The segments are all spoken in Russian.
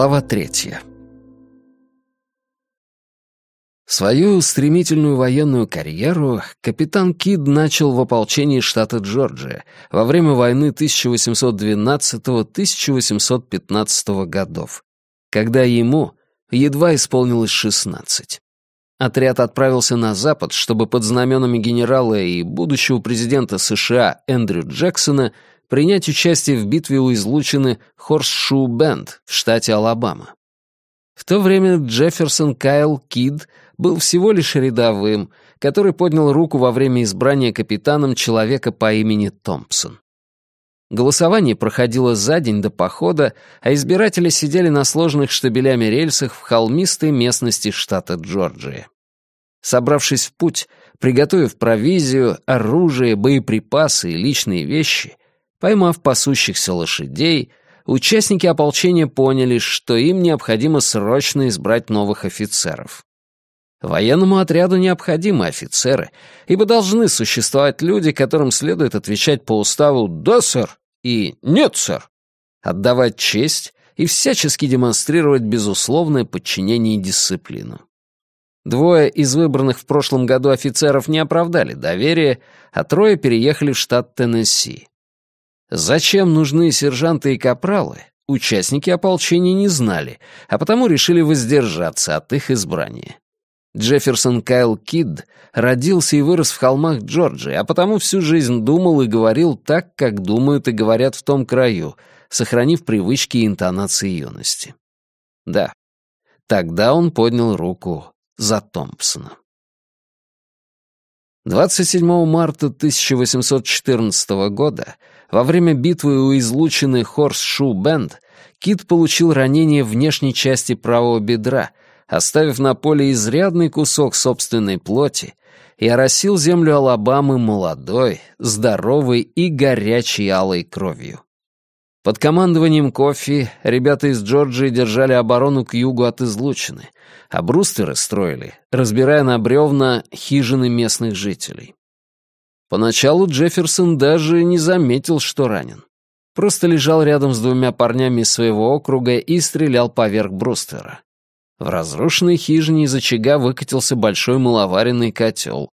Глава третья. Свою стремительную военную карьеру капитан Кид начал в ополчении штата Джорджия во время войны 1812-1815 годов, когда ему едва исполнилось 16. Отряд отправился на запад, чтобы под знаменами генерала и будущего президента США Эндрю Джексона принять участие в битве у излучины Хорсшу-Бенд в штате Алабама. В то время Джефферсон Кайл Кид был всего лишь рядовым, который поднял руку во время избрания капитаном человека по имени Томпсон. Голосование проходило за день до похода, а избиратели сидели на сложных штабелями рельсах в холмистой местности штата Джорджия. Собравшись в путь, приготовив провизию, оружие, боеприпасы и личные вещи, Поймав пасущихся лошадей, участники ополчения поняли, что им необходимо срочно избрать новых офицеров. Военному отряду необходимы офицеры, ибо должны существовать люди, которым следует отвечать по уставу «да, сэр» и «нет, сэр», отдавать честь и всячески демонстрировать безусловное подчинение и дисциплину. Двое из выбранных в прошлом году офицеров не оправдали доверия, а трое переехали в штат Теннесси. Зачем нужны сержанты и капралы, участники ополчения не знали, а потому решили воздержаться от их избрания. Джефферсон Кайл Кидд родился и вырос в холмах Джорджии, а потому всю жизнь думал и говорил так, как думают и говорят в том краю, сохранив привычки и интонации юности. Да, тогда он поднял руку за Томпсона. 27 марта 1814 года во время битвы у излучины Хорс-Шу-Бенд Кит получил ранение внешней части правого бедра, оставив на поле изрядный кусок собственной плоти и оросил землю Алабамы молодой, здоровой и горячей алой кровью. Под командованием Кофи ребята из Джорджии держали оборону к югу от излучины, а брустеры строили, разбирая на бревна хижины местных жителей. Поначалу Джефферсон даже не заметил, что ранен. Просто лежал рядом с двумя парнями из своего округа и стрелял поверх бруствера. В разрушенной хижине из очага выкатился большой маловаренный котел.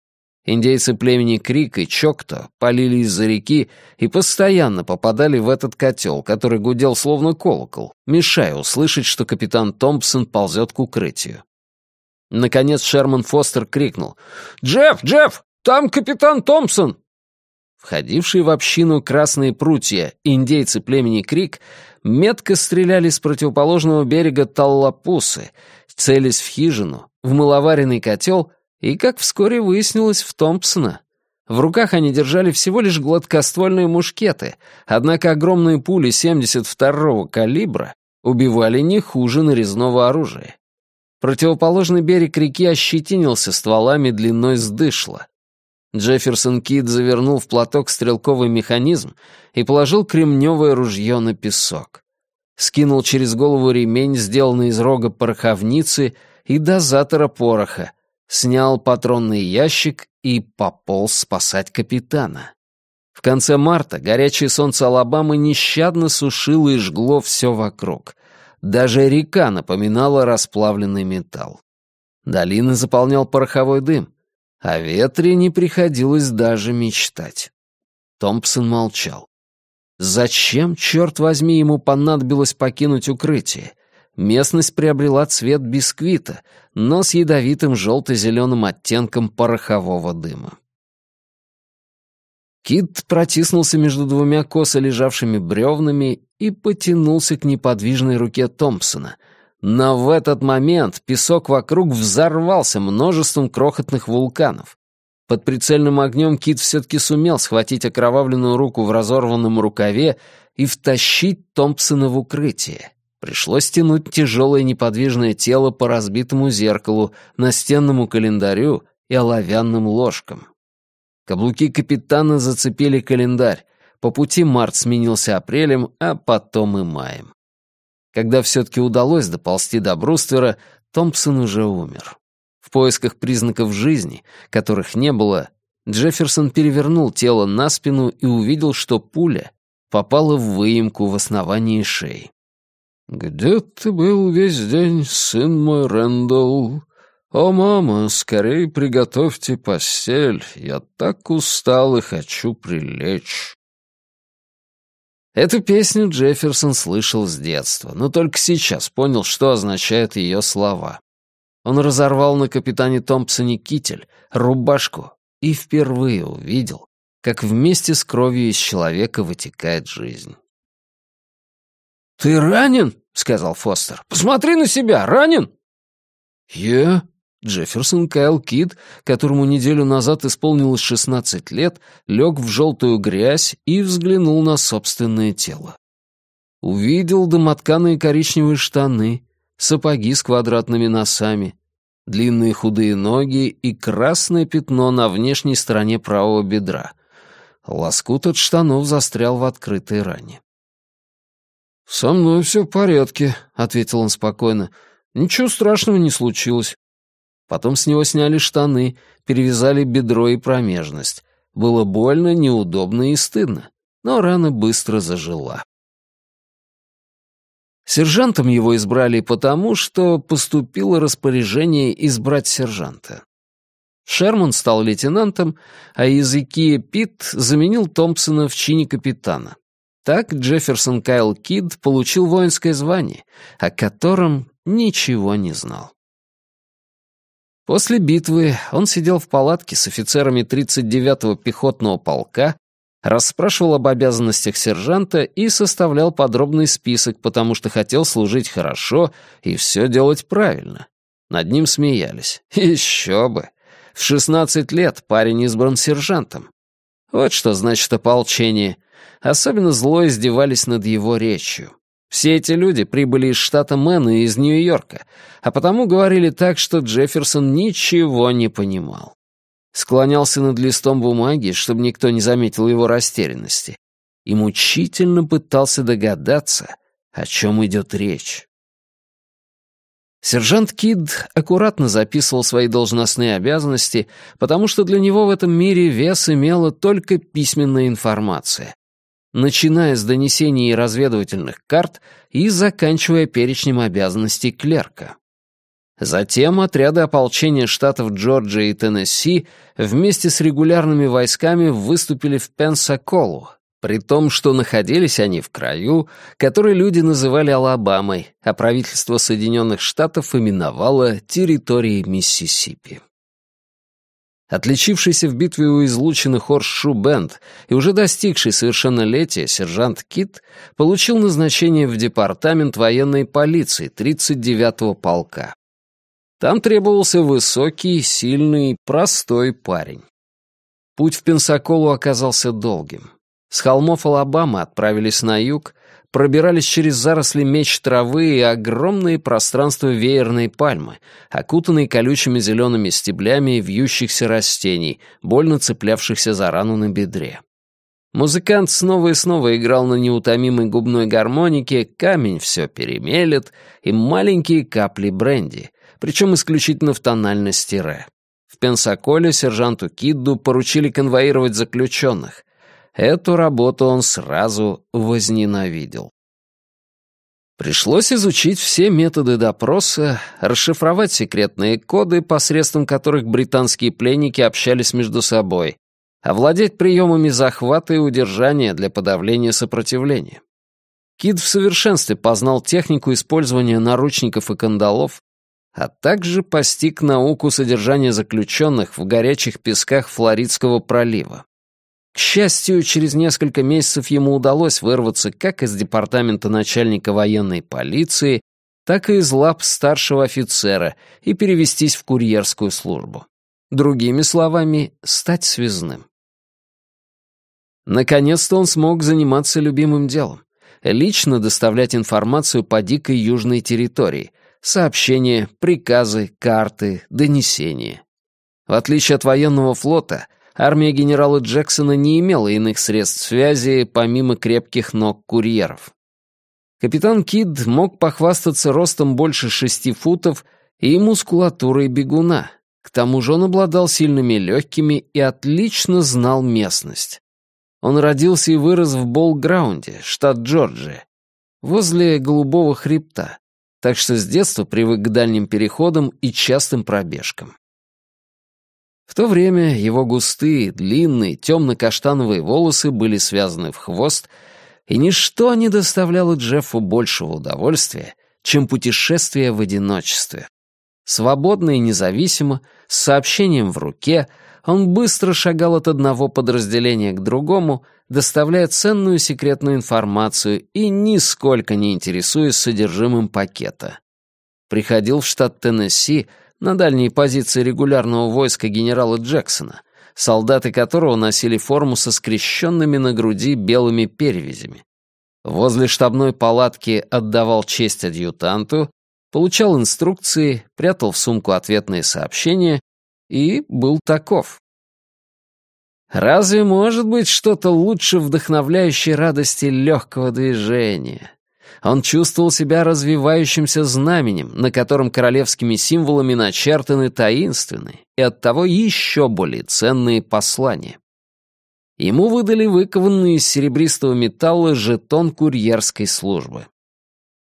Индейцы племени Крик и Чокто полили из-за реки и постоянно попадали в этот котел, который гудел словно колокол, мешая услышать, что капитан Томпсон ползет к укрытию. Наконец Шерман Фостер крикнул «Джефф! Джефф! Там капитан Томпсон!» Входившие в общину красные прутья, индейцы племени Крик, метко стреляли с противоположного берега Таллапусы, целясь в хижину, в маловаренный котел и, как вскоре выяснилось, в Томпсона. В руках они держали всего лишь гладкоствольные мушкеты, однако огромные пули 72-го калибра убивали не хуже нарезного оружия. Противоположный берег реки ощетинился стволами длиной с дышло. Джефферсон Кид завернул в платок стрелковый механизм и положил кремневое ружье на песок. Скинул через голову ремень, сделанный из рога пороховницы и дозатора пороха, снял патронный ящик и пополз спасать капитана. В конце марта горячее солнце Алабамы нещадно сушило и жгло все вокруг. Даже река напоминала расплавленный металл. Долины заполнял пороховой дым. О ветре не приходилось даже мечтать. Томпсон молчал. Зачем, черт возьми, ему понадобилось покинуть укрытие? Местность приобрела цвет бисквита, но с ядовитым желто-зеленым оттенком порохового дыма. Кит протиснулся между двумя косо лежавшими бревнами и потянулся к неподвижной руке Томпсона — но в этот момент песок вокруг взорвался множеством крохотных вулканов. Под прицельным огнем Кит все-таки сумел схватить окровавленную руку в разорванном рукаве и втащить Томпсона в укрытие. Пришлось тянуть тяжелое неподвижное тело по разбитому зеркалу, настенному календарю и оловянным ложкам. Каблуки капитана зацепили календарь. По пути март сменился апрелем, а потом и маем. Когда все-таки удалось доползти до бруствера, Томпсон уже умер. В поисках признаков жизни, которых не было, Джефферсон перевернул тело на спину и увидел, что пуля попала в выемку в основании шеи. «Где ты был весь день, сын мой Рэндалл? О, мама, скорей приготовьте постель, я так устал и хочу прилечь». Эту песню Джефферсон слышал с детства, но только сейчас понял, что означают ее слова. Он разорвал на капитане Томпсоне китель, рубашку и впервые увидел, как вместе с кровью из человека вытекает жизнь. «Ты ранен?» — сказал Фостер. «Посмотри на себя! Ранен?» «Я?» Джефферсон Кайл Кид, которому неделю назад исполнилось 16 лет, лег в желтую грязь и взглянул на собственное тело. Увидел домотканые коричневые штаны, сапоги с квадратными носами, длинные худые ноги и красное пятно на внешней стороне правого бедра. Лоскут от штанов застрял в открытой ране. «Со мной все в порядке», — ответил он спокойно. «Ничего страшного не случилось. Потом с него сняли штаны, перевязали бедро и промежность. Было больно, неудобно и стыдно, но рана быстро зажила. Сержантом его избрали потому, что поступило распоряжение избрать сержанта. Шерман стал лейтенантом, а языки Пит заменил Томпсона в чине капитана. Так Джефферсон Кайл Кид получил воинское звание, о котором ничего не знал. После битвы он сидел в палатке с офицерами 39-го пехотного полка, расспрашивал об обязанностях сержанта и составлял подробный список, потому что хотел служить хорошо и все делать правильно. Над ним смеялись. Еще бы! В 16 лет парень избран сержантом. Вот что значит ополчение. Особенно зло издевались над его речью. Все эти люди прибыли из штата Мэн и из Нью-Йорка, а потому говорили так, что Джефферсон ничего не понимал. Склонялся над листом бумаги, чтобы никто не заметил его растерянности, и мучительно пытался догадаться, о чем идет речь. Сержант Кид аккуратно записывал свои должностные обязанности, потому что для него в этом мире вес имела только письменная информация, начиная с донесений и разведывательных карт и заканчивая перечнем обязанностей клерка. Затем отряды ополчения штатов Джорджия и Теннесси вместе с регулярными войсками выступили в Пенсаколу, при том, что находились они в краю, который люди называли Алабамой, а правительство Соединенных Штатов именовало территорией Миссисипи. Отличившийся в битве у излученных Оршу Бенд и уже достигший совершеннолетия сержант Кит получил назначение в департамент военной полиции 39-го полка. Там требовался высокий, сильный, простой парень. Путь в Пенсаколу оказался долгим. С холмов Алабамы отправились на юг, пробирались через заросли меч травы и огромные пространства веерной пальмы, окутанные колючими зелеными стеблями вьющихся растений, больно цеплявшихся за рану на бедре. Музыкант снова и снова играл на неутомимой губной гармонике «Камень все перемелет» и маленькие капли бренди, причем исключительно в тональности ре. В Пенсаколе сержанту Кидду поручили конвоировать заключенных, Эту работу он сразу возненавидел. Пришлось изучить все методы допроса, расшифровать секретные коды, посредством которых британские пленники общались между собой, овладеть приемами захвата и удержания для подавления сопротивления. Кид в совершенстве познал технику использования наручников и кандалов, а также постиг науку содержания заключенных в горячих песках Флоридского пролива. К счастью, через несколько месяцев ему удалось вырваться как из департамента начальника военной полиции, так и из лап старшего офицера и перевестись в курьерскую службу. Другими словами, стать связным. Наконец-то он смог заниматься любимым делом — лично доставлять информацию по дикой южной территории, сообщения, приказы, карты, донесения. В отличие от военного флота — армия генерала Джексона не имела иных средств связи, помимо крепких ног курьеров. Капитан Кид мог похвастаться ростом больше шести футов и мускулатурой бегуна. К тому же он обладал сильными легкими и отлично знал местность. Он родился и вырос в Болграунде, штат Джорджия. возле Голубого хребта, так что с детства привык к дальним переходам и частым пробежкам. В то время его густые, длинные, темно-каштановые волосы были связаны в хвост, и ничто не доставляло Джеффу большего удовольствия, чем путешествие в одиночестве. Свободно и независимо, с сообщением в руке, он быстро шагал от одного подразделения к другому, доставляя ценную секретную информацию и нисколько не интересуясь содержимым пакета. Приходил в штат Теннесси на дальние позиции регулярного войска генерала Джексона, солдаты которого носили форму со скрещенными на груди белыми перевязями. Возле штабной палатки отдавал честь адъютанту, получал инструкции, прятал в сумку ответные сообщения и был таков. Разве может быть что-то лучше вдохновляющей радости легкого движения? Он чувствовал себя развивающимся знаменем, на котором королевскими символами начертаны таинственные и оттого еще более ценные послания. Ему выдали выкованный из серебристого металла жетон курьерской службы.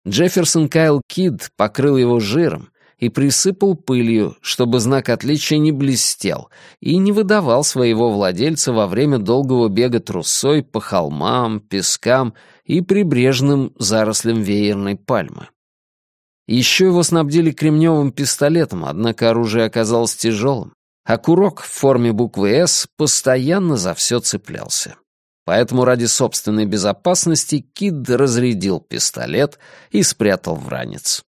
Джефферсон Кайл Кид покрыл его жиром и присыпал пылью, чтобы знак отличия не блестел и не выдавал своего владельца во время долгого бега трусой по холмам, пескам и прибрежным зарослям веерной пальмы. Еще его снабдили кремневым пистолетом, однако оружие оказалось тяжелым, а курок в форме буквы «С» постоянно за все цеплялся. Поэтому ради собственной безопасности Кид разрядил пистолет и спрятал в ранец.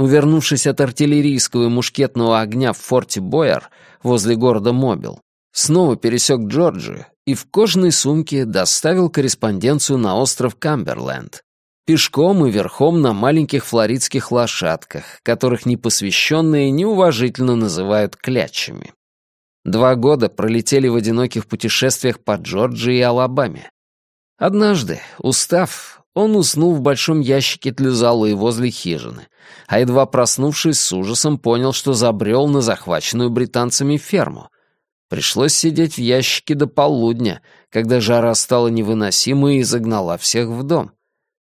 Увернувшись от артиллерийского и мушкетного огня в форте Бойер возле города Мобил, снова пересек Джорджию и в кожаной сумке доставил корреспонденцию на остров Камберленд, пешком и верхом на маленьких флоридских лошадках, которых непосвященные неуважительно называют клячами. Два года пролетели в одиноких путешествиях по Джорджии и Алабаме. Однажды, устав, он уснул в большом ящике для золы возле хижины, а едва проснувшись с ужасом понял, что забрел на захваченную британцами ферму. Пришлось сидеть в ящике до полудня, когда жара стала невыносимой и загнала всех в дом.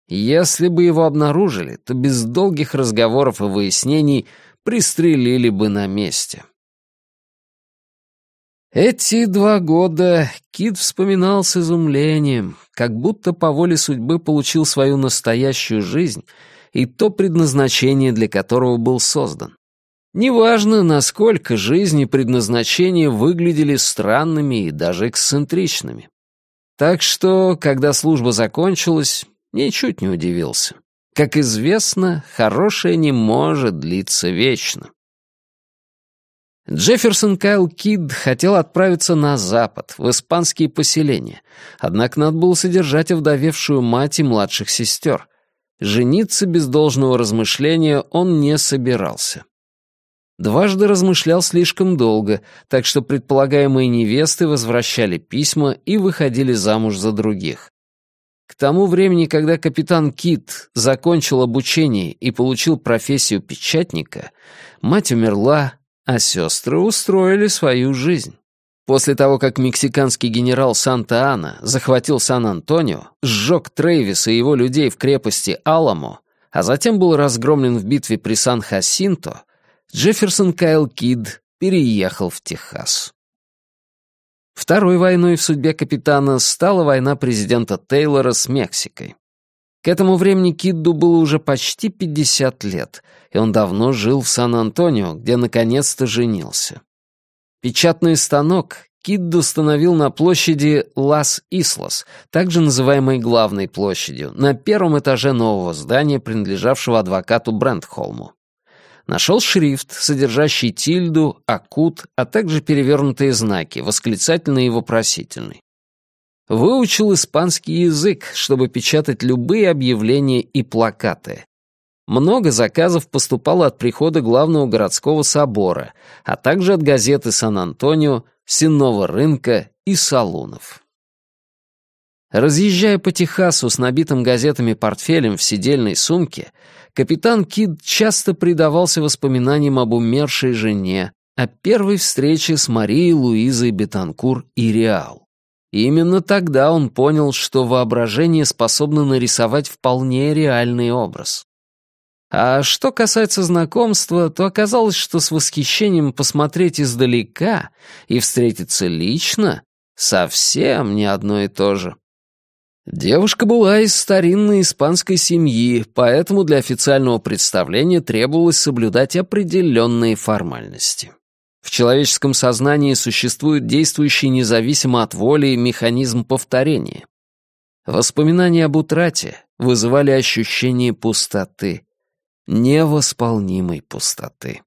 Если бы его обнаружили, то без долгих разговоров и выяснений пристрелили бы на месте. Эти два года Кит вспоминал с изумлением, как будто по воле судьбы получил свою настоящую жизнь и то предназначение, для которого был создан. Неважно, насколько жизнь и предназначение выглядели странными и даже эксцентричными. Так что, когда служба закончилась, ничуть не удивился. Как известно, хорошее не может длиться вечно. Джефферсон Кайл Кид хотел отправиться на запад, в испанские поселения, однако надо было содержать овдовевшую мать и младших сестер. Жениться без должного размышления он не собирался. Дважды размышлял слишком долго, так что предполагаемые невесты возвращали письма и выходили замуж за других. К тому времени, когда капитан Кит закончил обучение и получил профессию печатника, мать умерла, а сестры устроили свою жизнь. После того, как мексиканский генерал Санта-Ана захватил Сан-Антонио, сжег Трейвиса и его людей в крепости Аламо, а затем был разгромлен в битве при Сан-Хасинто, Джефферсон Кайл Кид переехал в Техас. Второй войной в судьбе капитана стала война президента Тейлора с Мексикой. К этому времени Кидду было уже почти 50 лет, и он давно жил в Сан-Антонио, где наконец-то женился. Печатный станок Кидду установил на площади Лас-Ислос, также называемой главной площадью, на первом этаже нового здания, принадлежавшего адвокату Брентхолму. Нашел шрифт, содержащий тильду, акут, а также перевернутые знаки, восклицательный и вопросительный. Выучил испанский язык, чтобы печатать любые объявления и плакаты. Много заказов поступало от прихода главного городского собора, а также от газеты «Сан-Антонио», «Сенного рынка» и «Салунов». Разъезжая по Техасу с набитым газетами портфелем в сидельной сумке, капитан Кид часто предавался воспоминаниям об умершей жене, о первой встрече с Марией Луизой Бетанкур и Реал Именно тогда он понял, что воображение способно нарисовать вполне реальный образ. А что касается знакомства, то оказалось, что с восхищением посмотреть издалека и встретиться лично совсем не одно и то же. Девушка была из старинной испанской семьи, поэтому для официального представления требовалось соблюдать определенные формальности. В человеческом сознании существует действующий независимо от воли механизм повторения. Воспоминания об утрате вызывали ощущение пустоты, невосполнимой пустоты.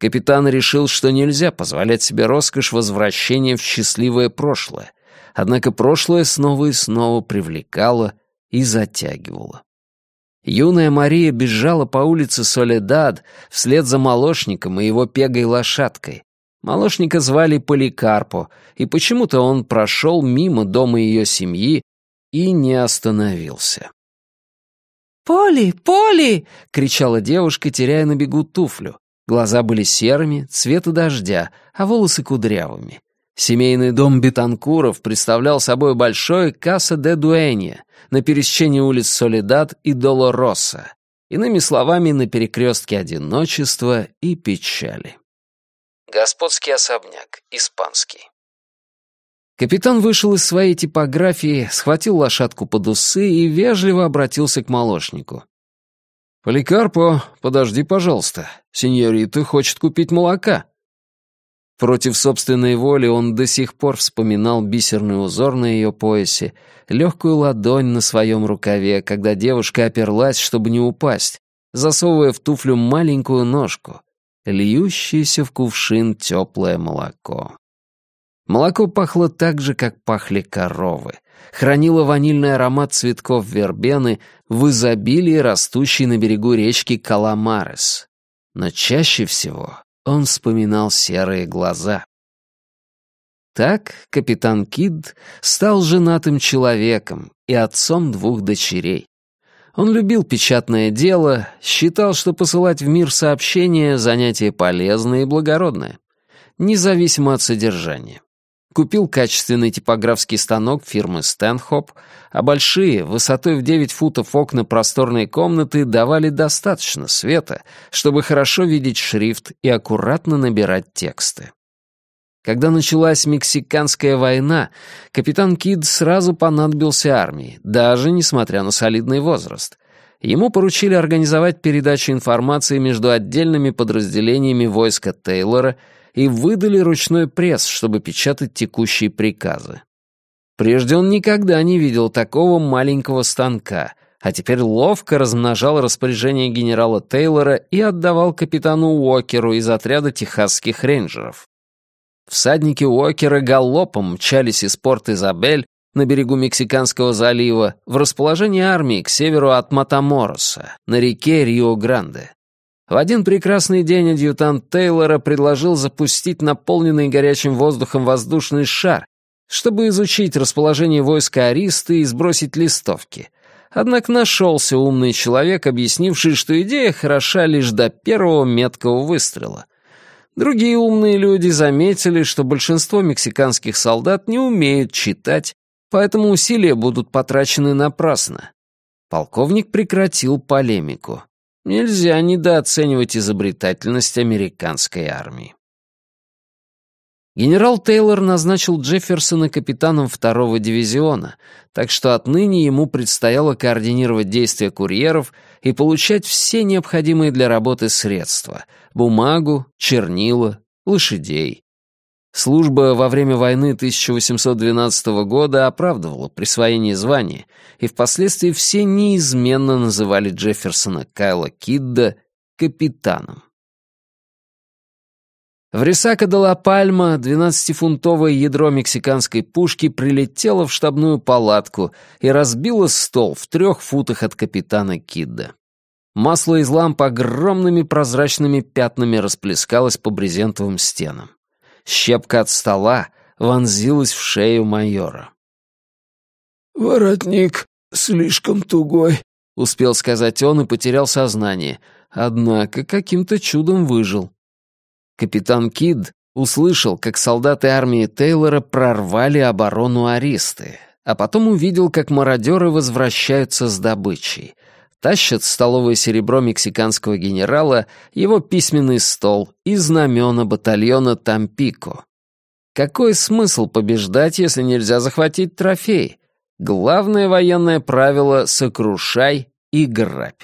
Капитан решил, что нельзя позволять себе роскошь возвращения в счастливое прошлое, однако прошлое снова и снова привлекало и затягивало. Юная Мария бежала по улице Соледад вслед за молочником и его пегой лошадкой. Молочника звали Поликарпо, и почему-то он прошел мимо дома ее семьи и не остановился. «Поли! Поли!» — кричала девушка, теряя на бегу туфлю. Глаза были серыми, цвета дождя, а волосы кудрявыми. Семейный дом Бетанкуров представлял собой большой Каса де Дуэнья на пересечении улиц Солидат и Долороса, иными словами, на перекрестке одиночества и печали. Господский особняк, испанский. Капитан вышел из своей типографии, схватил лошадку под усы и вежливо обратился к молочнику. «Поликарпо, подожди, пожалуйста. Сеньорита хочет купить молока». Против собственной воли он до сих пор вспоминал бисерный узор на ее поясе, легкую ладонь на своем рукаве, когда девушка оперлась, чтобы не упасть, засовывая в туфлю маленькую ножку, льющееся в кувшин теплое молоко. Молоко пахло так же, как пахли коровы, хранило ванильный аромат цветков вербены в изобилии, растущей на берегу речки Каламарес. Но чаще всего он вспоминал серые глаза. Так капитан Кид стал женатым человеком и отцом двух дочерей. Он любил печатное дело, считал, что посылать в мир сообщения — занятие полезное и благородное, независимо от содержания. Купил качественный типографский станок фирмы Стэнхоп, а большие, высотой в 9 футов окна просторной комнаты давали достаточно света, чтобы хорошо видеть шрифт и аккуратно набирать тексты. Когда началась Мексиканская война, капитан Кид сразу понадобился армии, даже несмотря на солидный возраст. Ему поручили организовать передачу информации между отдельными подразделениями войска Тейлора и выдали ручной пресс, чтобы печатать текущие приказы. Прежде он никогда не видел такого маленького станка, а теперь ловко размножал распоряжение генерала Тейлора и отдавал капитану Уокеру из отряда техасских рейнджеров. Всадники Уокера галопом мчались из порт Изабель на берегу Мексиканского залива в расположение армии к северу от Матамороса, на реке Рио-Гранде. В один прекрасный день адъютант Тейлора предложил запустить наполненный горячим воздухом воздушный шар, чтобы изучить расположение войска Ариста и сбросить листовки. Однако нашелся умный человек, объяснивший, что идея хороша лишь до первого меткого выстрела. Другие умные люди заметили, что большинство мексиканских солдат не умеют читать, поэтому усилия будут потрачены напрасно. Полковник прекратил полемику. Нельзя недооценивать изобретательность американской армии. Генерал Тейлор назначил Джефферсона капитаном второго дивизиона, так что отныне ему предстояло координировать действия курьеров и получать все необходимые для работы средства — бумагу, чернила, лошадей. Служба во время войны 1812 года оправдывала присвоение звания, и впоследствии все неизменно называли Джефферсона Кайла Кидда капитаном. В Рисака де ла Пальма 12-фунтовое ядро мексиканской пушки прилетело в штабную палатку и разбило стол в трех футах от капитана Кидда. Масло из ламп огромными прозрачными пятнами расплескалось по брезентовым стенам. Щепка от стола вонзилась в шею майора. «Воротник слишком тугой», — успел сказать он и потерял сознание, однако каким-то чудом выжил. Капитан Кид Услышал, как солдаты армии Тейлора прорвали оборону Аристы, а потом увидел, как мародеры возвращаются с добычей. Тащат столовое серебро мексиканского генерала, его письменный стол и знамена батальона Тампико. Какой смысл побеждать, если нельзя захватить трофей? Главное военное правило — сокрушай и грабь.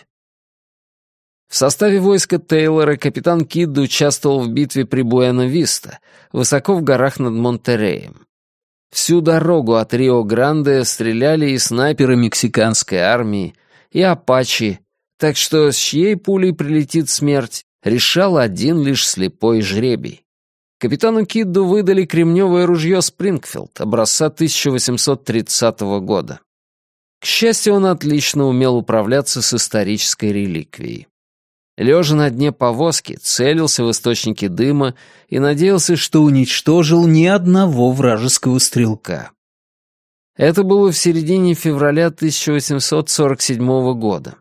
В составе войска Тейлора капитан Кидд участвовал в битве при Буэна-Виста, высоко в горах над Монтереем. Всю дорогу от Рио-Гранде стреляли и снайперы мексиканской армии, и апачи, так что с чьей пулей прилетит смерть, решал один лишь слепой жребий. Капитану Кидду выдали кремневое ружье «Спрингфилд» образца 1830 года. К счастью, он отлично умел управляться с исторической реликвией. Лежа на дне повозки, целился в источники дыма и надеялся, что уничтожил ни одного вражеского стрелка. Это было в середине февраля 1847 года.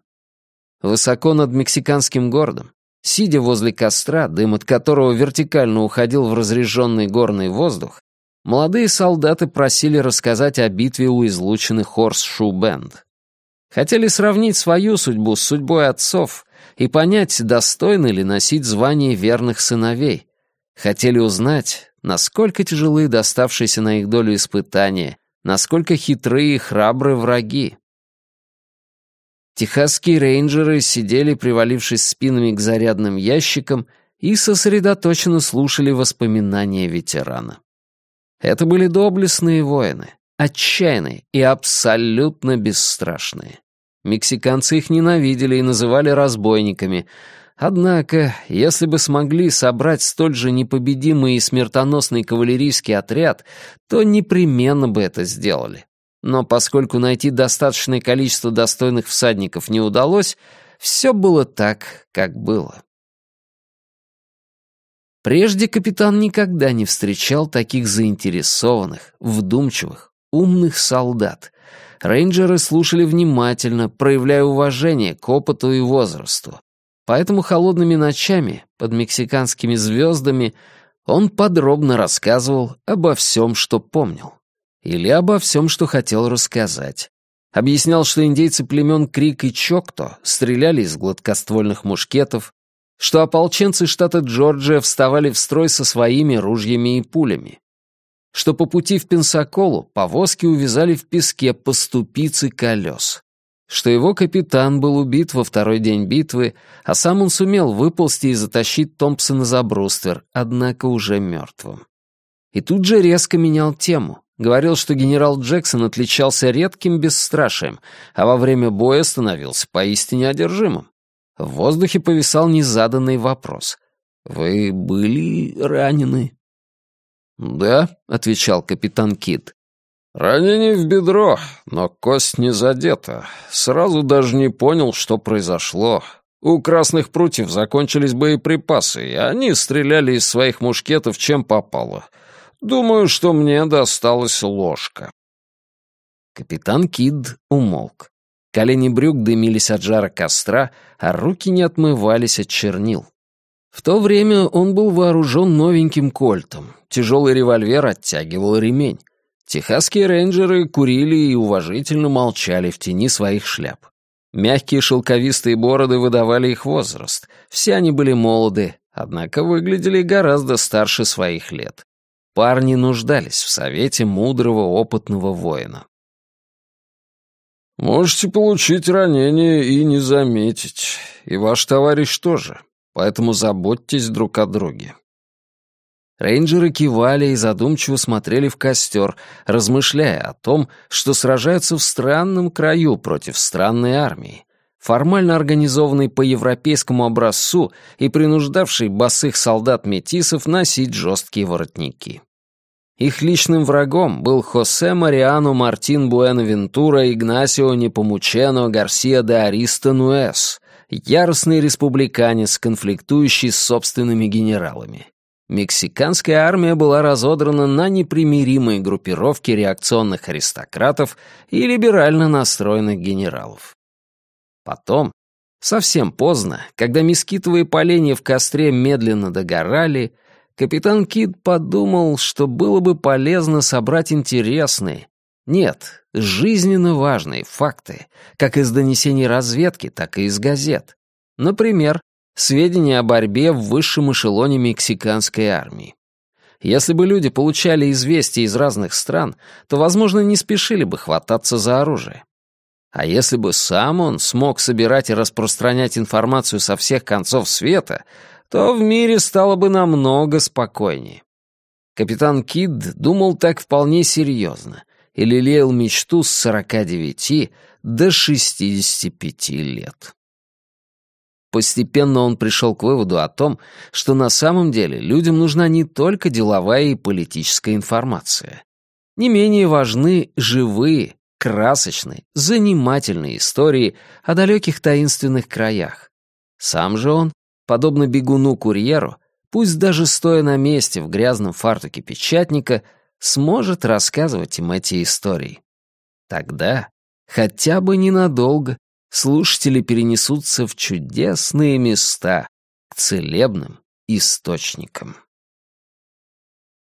Высоко над мексиканским городом, сидя возле костра, дым от которого вертикально уходил в разреженный горный воздух, молодые солдаты просили рассказать о битве у излученных Хорс-Шу-Бенд. Хотели сравнить свою судьбу с судьбой отцов и понять, достойны ли носить звание верных сыновей. Хотели узнать, насколько тяжелы доставшиеся на их долю испытания, насколько хитрые и храбры враги. Техасские рейнджеры сидели, привалившись спинами к зарядным ящикам, и сосредоточенно слушали воспоминания ветерана. Это были доблестные воины, отчаянные и абсолютно бесстрашные. Мексиканцы их ненавидели и называли разбойниками. Однако, если бы смогли собрать столь же непобедимый и смертоносный кавалерийский отряд, то непременно бы это сделали. Но поскольку найти достаточное количество достойных всадников не удалось, все было так, как было. Прежде капитан никогда не встречал таких заинтересованных, вдумчивых, умных солдат, Рейнджеры слушали внимательно, проявляя уважение к опыту и возрасту. Поэтому холодными ночами, под мексиканскими звездами, он подробно рассказывал обо всем, что помнил. Или обо всем, что хотел рассказать. Объяснял, что индейцы племен Крик и Чокто стреляли из гладкоствольных мушкетов, что ополченцы штата Джорджия вставали в строй со своими ружьями и пулями, что по пути в Пенсаколу повозки увязали в песке по ступице колес, что его капитан был убит во второй день битвы, а сам он сумел выползти и затащить Томпсона за бруствер, однако уже мертвым. И тут же резко менял тему. Говорил, что генерал Джексон отличался редким бесстрашием, а во время боя становился поистине одержимым. В воздухе повисал незаданный вопрос. «Вы были ранены?» «Да», — отвечал капитан Кит. «Ранение в бедро, но кость не задета. Сразу даже не понял, что произошло. У красных прутьев закончились боеприпасы, и они стреляли из своих мушкетов чем попало. Думаю, что мне досталась ложка». Капитан Кид умолк. Колени брюк дымились от жара костра, а руки не отмывались от чернил. В то время он был вооружен новеньким кольтом. Тяжелый револьвер оттягивал ремень. Техасские рейнджеры курили и уважительно молчали в тени своих шляп. Мягкие шелковистые бороды выдавали их возраст. Все они были молоды, однако выглядели гораздо старше своих лет. Парни нуждались в совете мудрого опытного воина. «Можете получить ранение и не заметить. И ваш товарищ тоже поэтому заботьтесь друг о друге». Рейнджеры кивали и задумчиво смотрели в костер, размышляя о том, что сражаются в странном краю против странной армии, формально организованной по европейскому образцу и принуждавшей босых солдат-метисов носить жесткие воротники. Их личным врагом был Хосе Мариано Мартин Буэнавентура Игнасио Непомучено Гарсия де Ариста Нуэс, яростный республиканец, конфликтующий с собственными генералами. Мексиканская армия была разодрана на непримиримые группировки реакционных аристократов и либерально настроенных генералов. Потом, совсем поздно, когда мескитовые поленья в костре медленно догорали, капитан Кид подумал, что было бы полезно собрать интересные, нет, жизненно важные факты, как из донесений разведки, так и из газет. Например, сведения о борьбе в высшем эшелоне мексиканской армии. Если бы люди получали известия из разных стран, то, возможно, не спешили бы хвататься за оружие. А если бы сам он смог собирать и распространять информацию со всех концов света, то в мире стало бы намного спокойнее. Капитан Кид думал так вполне серьезно и лелеял мечту с 49 до 65 лет. Постепенно он пришел к выводу о том, что на самом деле людям нужна не только деловая и политическая информация. Не менее важны живые, красочные, занимательные истории о далеких таинственных краях. Сам же он, подобно бегуну-курьеру, пусть даже стоя на месте в грязном фартуке печатника, сможет рассказывать им эти истории. Тогда, хотя бы ненадолго, слушатели перенесутся в чудесные места к целебным источникам.